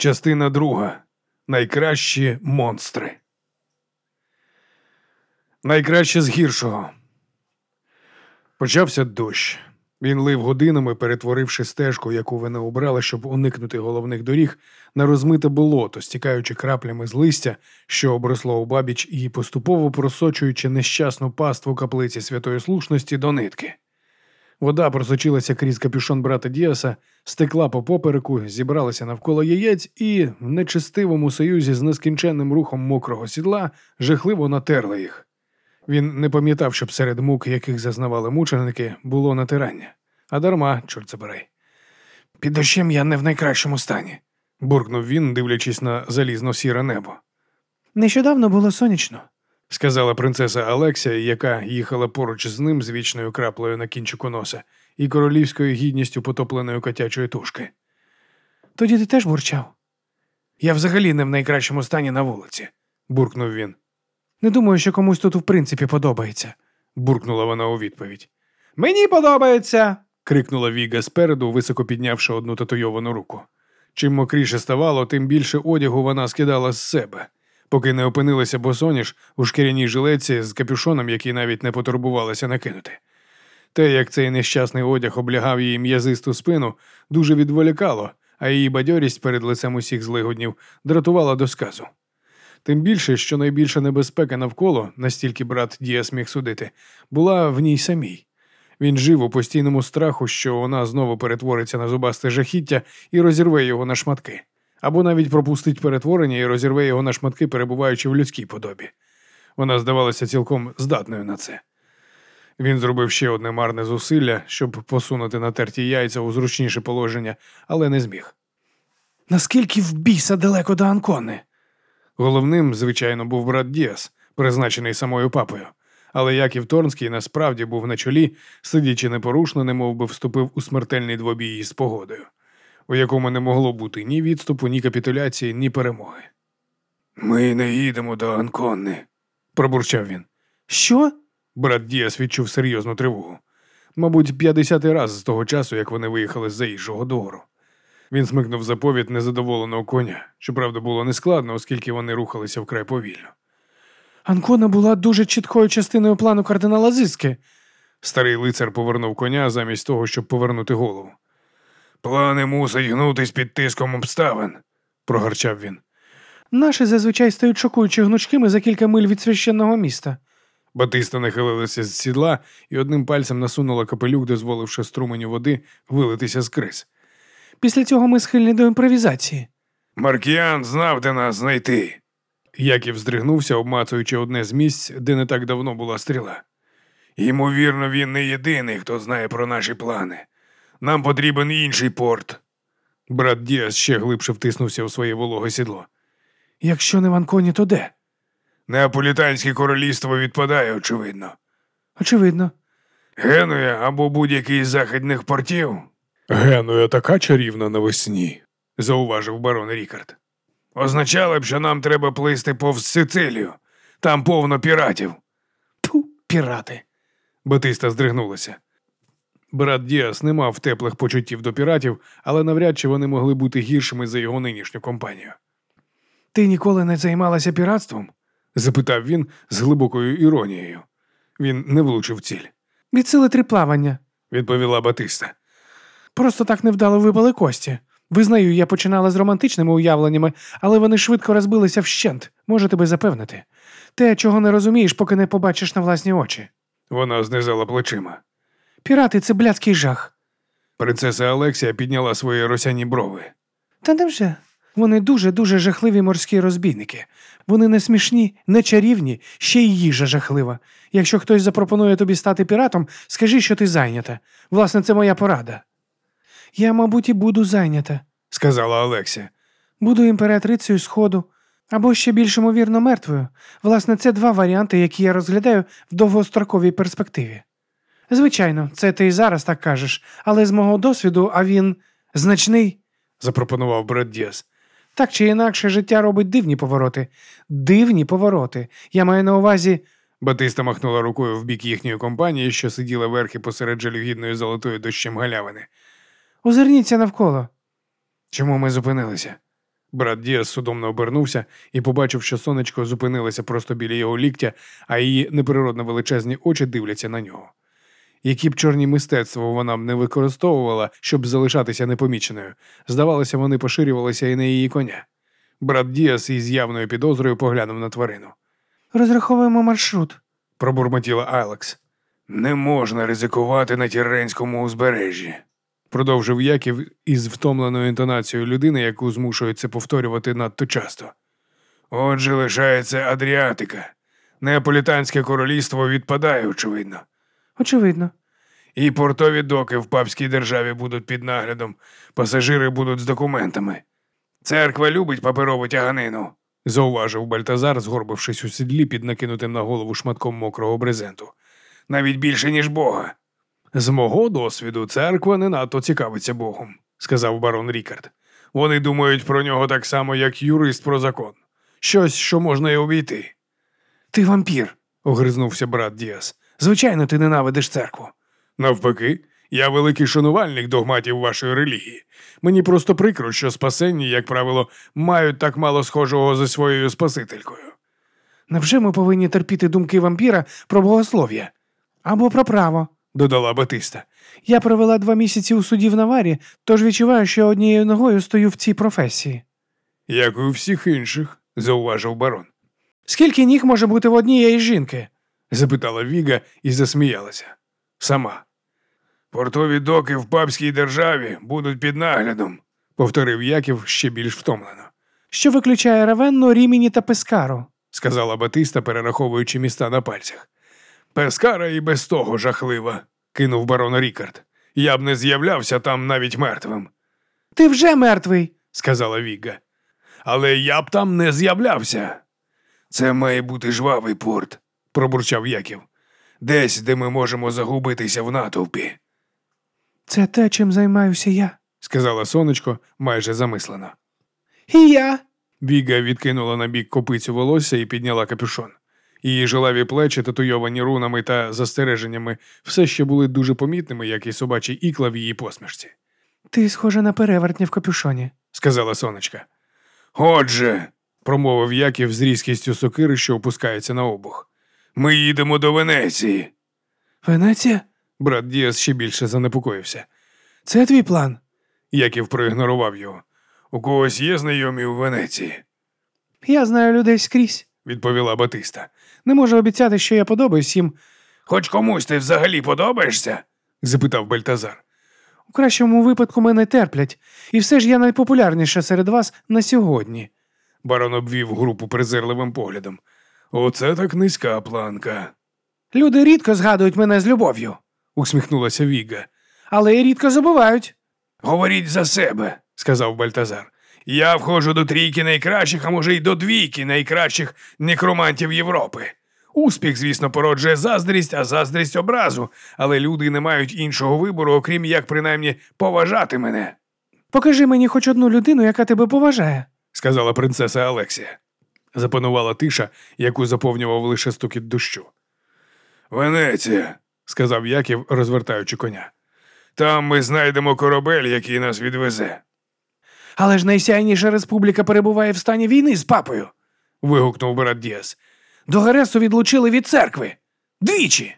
Частина друга. Найкращі монстри. Найкраще з гіршого. Почався дощ. Він лив годинами, перетворивши стежку, яку вона обрала, щоб уникнути головних доріг, на розмите болото, стікаючи краплями з листя, що обросло у бабіч, і поступово просочуючи нещасну паству каплиці святої слушності до нитки. Вода просочилася крізь капюшон брата Діаса, стекла по попереку, зібралася навколо яєць і, в нечистивому союзі з нескінченним рухом мокрого сідла, жахливо натерла їх. Він не пам'ятав, щоб серед мук, яких зазнавали мученики, було натирання. А дарма, чорт забирай. Під дощем я не в найкращому стані, буркнув він, дивлячись на залізно сіре небо. Нещодавно було сонячно. Сказала принцеса Алексія, яка їхала поруч з ним з вічною краплею на кінчику носа і королівською гідністю потопленої котячої тушки. Тоді ти теж бурчав. Я взагалі не в найкращому стані на вулиці, буркнув він. Не думаю, що комусь тут в принципі подобається, буркнула вона у відповідь. Мені подобається. крикнула Віга спереду, високо піднявши одну татуйовану руку. Чим мокріше ставало, тим більше одягу вона скидала з себе, поки не опинилася босоніж у шкіряній жилеці з капюшоном, який навіть не потурбувалася накинути. Те, як цей нещасний одяг облягав її м'язисту спину, дуже відволікало, а її бадьорість перед лицем усіх злигоднів дратувала до сказу. Тим більше, що найбільша небезпека навколо, настільки брат Діас міг судити, була в ній самій. Він жив у постійному страху, що вона знову перетвориться на зубасте жахіття і розірве його на шматки, або навіть пропустить перетворення і розірве його на шматки, перебуваючи в людській подобі. Вона здавалася цілком здатною на це. Він зробив ще одне марне зусилля, щоб посунути натерті яйця у зручніше положення, але не зміг. Наскільки в біса далеко до Анкони? Головним, звичайно, був брат Діас, призначений самою папою. Але Яків Торнський насправді був на чолі, сидячи непорушно, немов би вступив у смертельний двобій із погодою, у якому не могло бути ні відступу, ні капітуляції, ні перемоги. Ми не їдемо до Анконни, пробурчав він. Що? Брат Діас відчув серйозну тривогу. Мабуть, п'ятдесятий раз з того часу, як вони виїхали з заїжджого двору. Він смикнув заповідь незадоволеного коня. Щоправда, було нескладно, оскільки вони рухалися вкрай повільно. Анкона була дуже чіткою частиною плану кардинала Зиски. Старий лицар повернув коня замість того, щоб повернути голову. Плани мусить гнутись під тиском обставин, прогарчав він. Наші зазвичай стають шокуючи гнучкими за кілька миль від священного міста. Батиста нахилилася з сідла і одним пальцем насунула капелюк, дозволивши струменю води вилитися з криз. Після цього ми схильні до імпровізації. Маркіян знав, де нас знайти. Яків здригнувся, обмацуючи одне з місць, де не так давно була стріла. Ймовірно, він не єдиний, хто знає про наші плани. Нам потрібен інший порт. Брат Діас ще глибше втиснувся у своє вологе сідло. Якщо не в Анконі, то де? Неаполітанське королівство відпадає, очевидно. Очевидно. Генуя або будь-який з західних портів. Генуя така чарівна навесні, зауважив барон Рікард. Означало б, що нам треба плисти повз Сицилію. Там повно піратів. Ту, пірати. Батиста здригнулася. Брат Діас не мав теплих почуттів до піратів, але навряд чи вони могли бути гіршими за його нинішню компанію. Ти ніколи не займалася піратством? запитав він з глибокою іронією. Він не влучив ціль. Від сили три плавання, відповіла Батиста. Просто так невдало випали кості. Визнаю, я починала з романтичними уявленнями, але вони швидко розбилися вщент, можу тебе запевнити. Те, чого не розумієш, поки не побачиш на власні очі. Вона знизала плечима. Пірати це блядський жах. Принцеса Алексія підняла свої росяні брови. Та невже? Вони дуже-дуже жахливі морські розбійники. Вони не смішні, не чарівні, ще й їжа жахлива. Якщо хтось запропонує тобі стати піратом, скажи, що ти зайнята. Власне, це моя порада. Я, мабуть, і буду зайнята, сказала Алексія. Буду імператрицею Сходу або ще більш ймовірно мертвою. Власне, це два варіанти, які я розглядаю в довгостроковій перспективі. Звичайно, це ти і зараз так кажеш, але з мого досвіду, а він значний, запропонував брат Діас. Так чи інакше життя робить дивні повороти. Дивні повороти. Я маю на увазі. Батиста махнула рукою в бік їхньої компанії, що сиділа верхи посеред жалюгідної золотої дощем галявини. Озирніться навколо. Чому ми зупинилися? Брат Діас судомно обернувся і побачив, що сонечко зупинилося просто біля його ліктя, а її неприродно величезні очі дивляться на нього. Які б чорні мистецтво вона б не використовувала, щоб залишатися непоміченою, здавалося, вони поширювалися і на її коня. Брат Діас із явною підозрою поглянув на тварину. Розраховуємо маршрут. Пробурмотіла Алекс. Не можна ризикувати на тірренському узбережжі, продовжив Яків із втомленою інтонацією людини, яку змушують це повторювати надто часто. Отже, лишається Адріатика. Неаполітанське королівство відпадає, очевидно. Очевидно. І портові доки в папській державі будуть під наглядом, пасажири будуть з документами. Церква любить паперову тяганину, зауважив Бальтазар, згорбившись у сідлі під накинутим на голову шматком мокрого брезенту. Навіть більше, ніж Бога. З мого досвіду, церква не надто цікавиться Богом, сказав барон Рікард. Вони думають про нього так само, як юрист про закон. Щось, що можна й обійти. Ти вампір, огризнувся брат Діас. Звичайно, ти ненавидиш церкву. Навпаки, я великий шанувальник догматів вашої релігії. Мені просто прикро, що спасенні, як правило, мають так мало схожого за своєю спасителькою. Невже ми повинні терпіти думки вампіра про богослов'я? Або про право. додала Батиста. Я провела два місяці у суді в Наварі, тож відчуваю, що однією ногою стою в цій професії. Як і у всіх інших, зауважив барон. Скільки ніг може бути в однієї жінки? Запитала Віга і засміялася. Сама. Портові доки в папській державі будуть під наглядом, повторив Яків ще більш втомлено, Що виключає Равенну, Ріміні та Пескару. сказала Батиста, перераховуючи міста на пальцях. Пескара і без того жахлива, кинув барон Рікард. Я б не з'являвся там навіть мертвим, Ти вже мертвий. сказала Віга. Але я б там не з'являвся. Це має бути жвавий порт, пробурчав Яків. Десь, де ми можемо загубитися в натовпі, Це те, чим займаюся я. сказала сонечко майже замислено. І я. Віга відкинула на бік копицю волосся і підняла капюшон. Її жилаві плечі, татуйовані рунами та застереженнями, все ще були дуже помітними, як і собачі ікла в її посмішці, Ти схожа на перевертня в капюшоні. сказала сонечка. Отже, промовив Яків з різкістю сокири, що опускається на обух. Ми їдемо до Венеції. Венеція? Брат Діас ще більше занепокоївся. Це твій план. Яків проігнорував його. У когось є знайомі у Венеції, Я знаю людей скрізь. відповіла Батиста. Не можу обіцяти, що я подобаюсь їм. Хоч комусь ти взагалі подобаєшся? запитав Бальтазар. У кращому випадку мене терплять, і все ж я найпопулярніша серед вас на сьогодні. Барон обвів групу презирливим поглядом. Оце так низька планка, Люди рідко згадують мене з любов'ю, усміхнулася Віга. але й рідко забувають. Говоріть за себе, сказав Бальтазар. Я входжу до трійки найкращих, а може й до двійки найкращих некромантів Європи. Успіх, звісно, породжує заздрість, а заздрість образу, але люди не мають іншого вибору, окрім як принаймні поважати мене, Покажи мені хоч одну людину, яка тебе поважає. сказала принцеса Алексія. Запанувала тиша, яку заповнював лише стукіт дощу. Венеція, сказав Яків, розвертаючи коня. Там ми знайдемо корабель, який нас відвезе. Але ж найсяйніша республіка перебуває в стані війни з папою. вигукнув брат Діас. До Гересу відлучили від церкви. Двічі.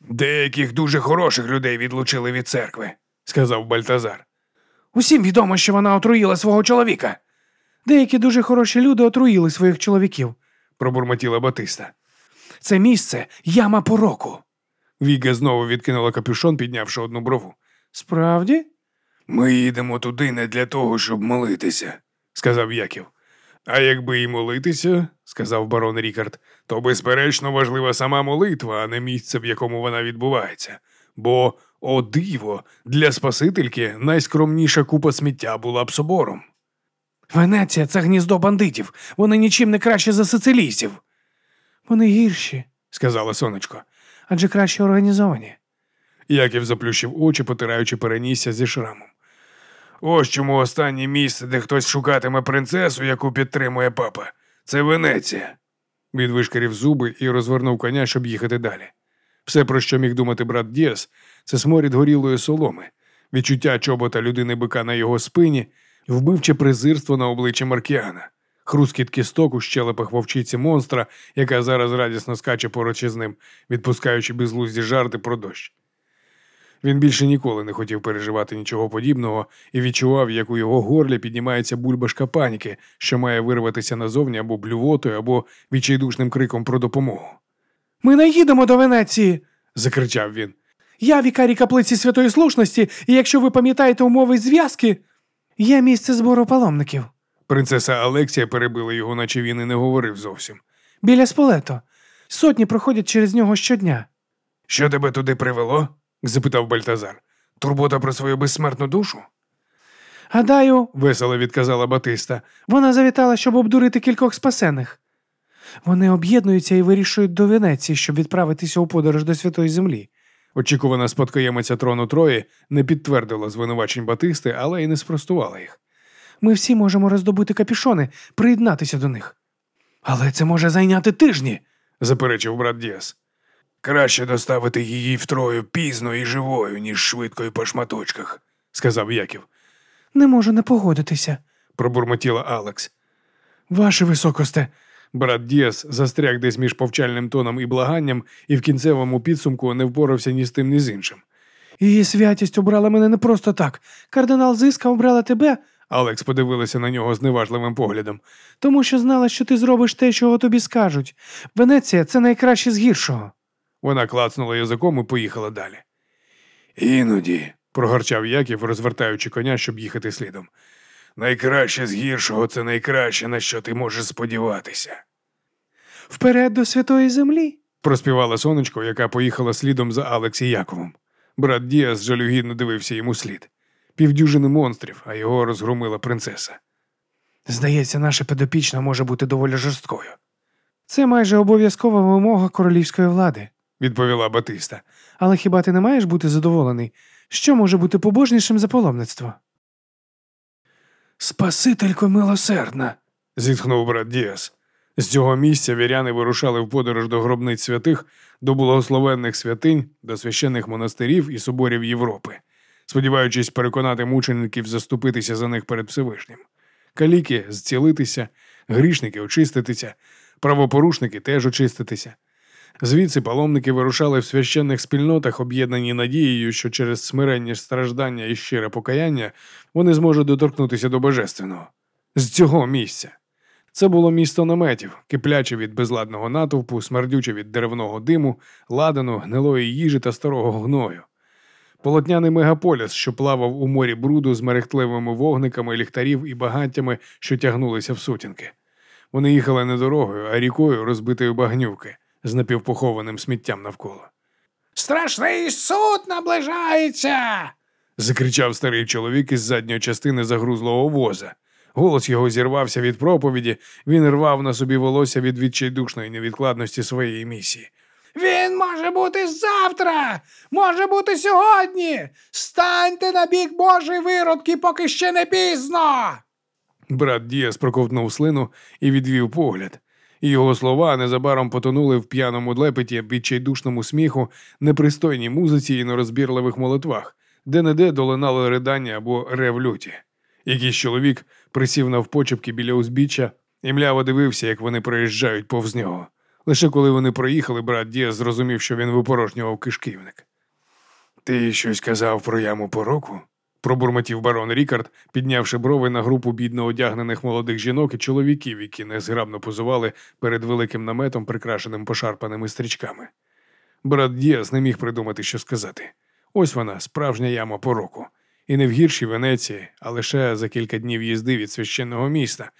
Деяких дуже хороших людей відлучили від церкви, сказав Бальтазар. Усім відомо, що вона отруїла свого чоловіка. Деякі дуже хороші люди отруїли своїх чоловіків. пробурмотіла Батиста. Це місце яма пороку. Віга знову відкинула капюшон, піднявши одну брову. Справді? Ми їдемо туди не для того, щоб молитися, сказав Яків. А якби і молитися, сказав барон Рікард, то безперечно важлива сама молитва, а не місце, в якому вона відбувається. Бо, о диво, для Спасительки найскромніша купа сміття була б собором. Венеція це гніздо бандитів. Вони нічим не краще за сицилійців. Вони гірші, сказала сонечко. адже краще організовані. Яків заплющив очі, потираючи перенісся зі шрамом. Ось чому останнє місце, де хтось шукатиме принцесу, яку підтримує папа, це Венеція. Відвишкарів зуби і розвернув коня, щоб їхати далі. Все, про що міг думати брат Діас, це сморід горілої соломи, відчуття чобота людини бика на його спині, вбивче презирство на обличчі Маркіана, хрускіт кісток у щелепах вовчиці монстра, яка зараз радісно скаче поруч із ним, відпускаючи безглузді жарти про дощ. Він більше ніколи не хотів переживати нічого подібного і відчував, як у його горлі піднімається бульбашка паніки, що має вирватися назовні або блювотою, або відчайдушним криком про допомогу. Ми не їдемо до Венеції, Закричав він. Я вікарій каплиці святої слушності, і якщо ви пам'ятаєте умови зв'язки, є місце збору паломників Принцеса Алексія перебила його, наче він і не говорив зовсім. біля Сполето. Сотні проходять через нього щодня. Що тебе туди привело? запитав Бальтазар. Турбота про свою безсмертну душу? Гадаю, весело відказала Батиста. вона завітала, щоб обдурити кількох спасених. Вони об'єднуються і вирішують до Венеції, щоб відправитися у подорож до Святої Землі. Очікувана спадкоємиця трону Трої не підтвердила звинувачень Батисти, але й не спростувала їх. Ми всі можемо роздобути капішони, приєднатися до них. Але це може зайняти тижні. заперечив брат Діас. Краще доставити її в Трою пізно і живою, ніж швидко і по шматочках, сказав Яків. Не можу не погодитися. Пробурмотіла Алекс. Ваше високосте, Брат Діас застряг десь між повчальним тоном і благанням, і в кінцевому підсумку не впорався ні з тим, ні з іншим. її святість обрала мене не просто так. Кардинал Зиска обрала тебе, Алекс подивилася на нього з неважливим поглядом. тому що знала, що ти зробиш те, чого тобі скажуть. Венеція це найкраще з гіршого. Вона клацнула язиком і поїхала далі. Іноді, прогорчав Яків, розвертаючи коня, щоб їхати слідом. Найкраще з гіршого це найкраще, на що ти можеш сподіватися. Вперед до святої землі. проспівала сонечко, яка поїхала слідом за Алекс і Яковом. Брат Діас жалюгідно дивився йому слід. Півдюжини монстрів, а його розгромила принцеса. Здається, наша підопічна може бути доволі жорсткою. Це майже обов'язкова вимога королівської влади. відповіла Батиста. Але хіба ти не маєш бути задоволений? Що може бути побожнішим за паломництво? Спасителько милосердна, зітхнув брат Діас. З цього місця віряни вирушали в подорож до гробниць святих, до благословенних святинь, до священних монастирів і соборів Європи, сподіваючись переконати мучеників заступитися за них перед Всевишнім. Каліки зцілитися, грішники очиститися, правопорушники теж очиститися. Звідси паломники вирушали в священних спільнотах, об'єднані надією, що через смирення страждання і щире покаяння вони зможуть доторкнутися до божественного. З цього місця. Це було місто наметів, кипляче від безладного натовпу, смердюче від деревного диму, ладану, гнилої їжі та старого гною. Полотняний мегаполіс, що плавав у морі бруду з мерехтливими вогниками, ліхтарів і багаттями, що тягнулися в сутінки. Вони їхали не дорогою, а рікою розбитої багнюки з напівпохованим сміттям навколо. Страшний суд наближається. закричав старий чоловік із задньої частини загрузлого воза. Голос його зірвався від проповіді, він рвав на собі волосся від відчайдушної невідкладності своєї місії. Він може бути завтра, може бути сьогодні. Станьте на бік Божої виродки, поки ще не пізно. Брат Діас проковтнув слину і відвів погляд. Його слова незабаром потонули в п'яному лепеті, відчайдушному сміху, непристойній музиці і нерозбірливих молитвах, де неде долинали ридання або рев люті. Якийсь чоловік присів навпочепки біля узбіччя і мляво дивився, як вони проїжджають повз нього. Лише коли вони проїхали, брат Діас зрозумів, що він випорожнював кишківник. Ти щось казав про яму пороку? Пробурмотів барон Рікард, піднявши брови на групу бідно одягнених молодих жінок і чоловіків, які незграбно позували перед великим наметом, прикрашеним пошарпаними стрічками. Брат Діас не міг придумати, що сказати. Ось вона, справжня яма пороку. І не в гіршій Венеції, а лише за кілька днів їзди від священного міста,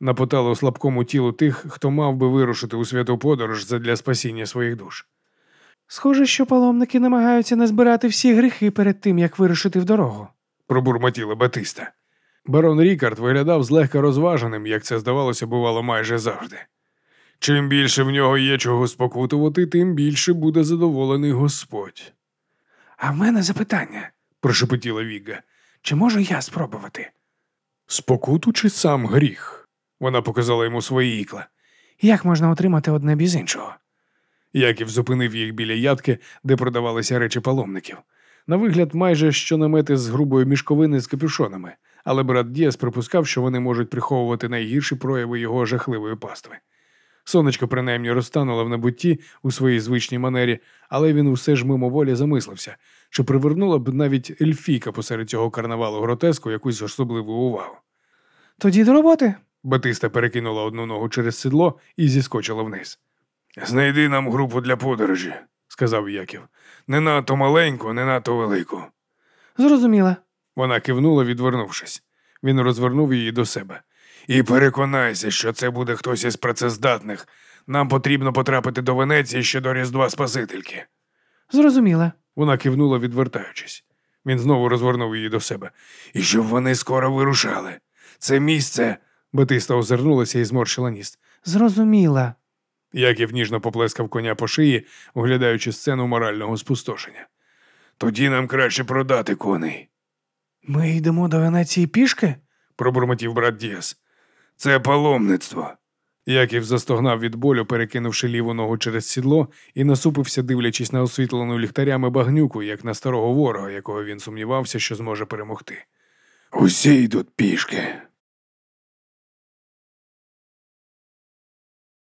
напотало слабкому тілу тих, хто мав би вирушити у святу подорож задля спасіння своїх душ. Схоже, що паломники намагаються назбирати всі гріхи перед тим, як вирушити в дорогу. Пробурмотіла Батиста. Барон Рікард виглядав злегка розваженим, як це здавалося, бувало майже завжди. Чим більше в нього є чого спокутувати, тим більше буде задоволений Господь, А в мене запитання: прошепотіла Віга. чи можу я спробувати? Спокуту чи сам гріх? Вона показала йому свої ікла. Як можна отримати одне без іншого? Яків зупинив їх біля ядки, де продавалися речі паломників. На вигляд, майже що намети з грубої мішковини з капюшонами, але брат Діас припускав, що вони можуть приховувати найгірші прояви його жахливої пастви. Сонечко принаймні розтануло в небутті у своїй звичній манері, але він усе ж мимоволі замислився, чи привернула б навіть ельфійка посеред цього карнавалу гротеску якусь особливу увагу. Тоді до роботи. Батиста перекинула одну ногу через сідло і зіскочила вниз. Знайди нам групу для подорожі, сказав Яків. Не надто маленьку, не надто велику. Зрозуміла. Вона кивнула, відвернувшись. Він розвернув її до себе. І переконайся, що це буде хтось із працездатних. Нам потрібно потрапити до Венеції ще до Різдва Спасительки. Зрозуміла. Вона кивнула, відвертаючись. Він знову розвернув її до себе. І щоб вони скоро вирушали. Це місце. Батиста озирнулася і зморщила ніс. Зрозуміла. Яків ніжно поплескав коня по шиї, оглядаючи сцену морального спустошення. Тоді нам краще продати коней, Ми йдемо до Венеції пішки? пробурмотів брат Діас. Це паломництво. Яків застогнав від болю, перекинувши ліву ногу через сідло, і насупився, дивлячись на освітлену ліхтарями багнюку, як на старого ворога, якого він сумнівався, що зможе перемогти. Усі йдуть пішки,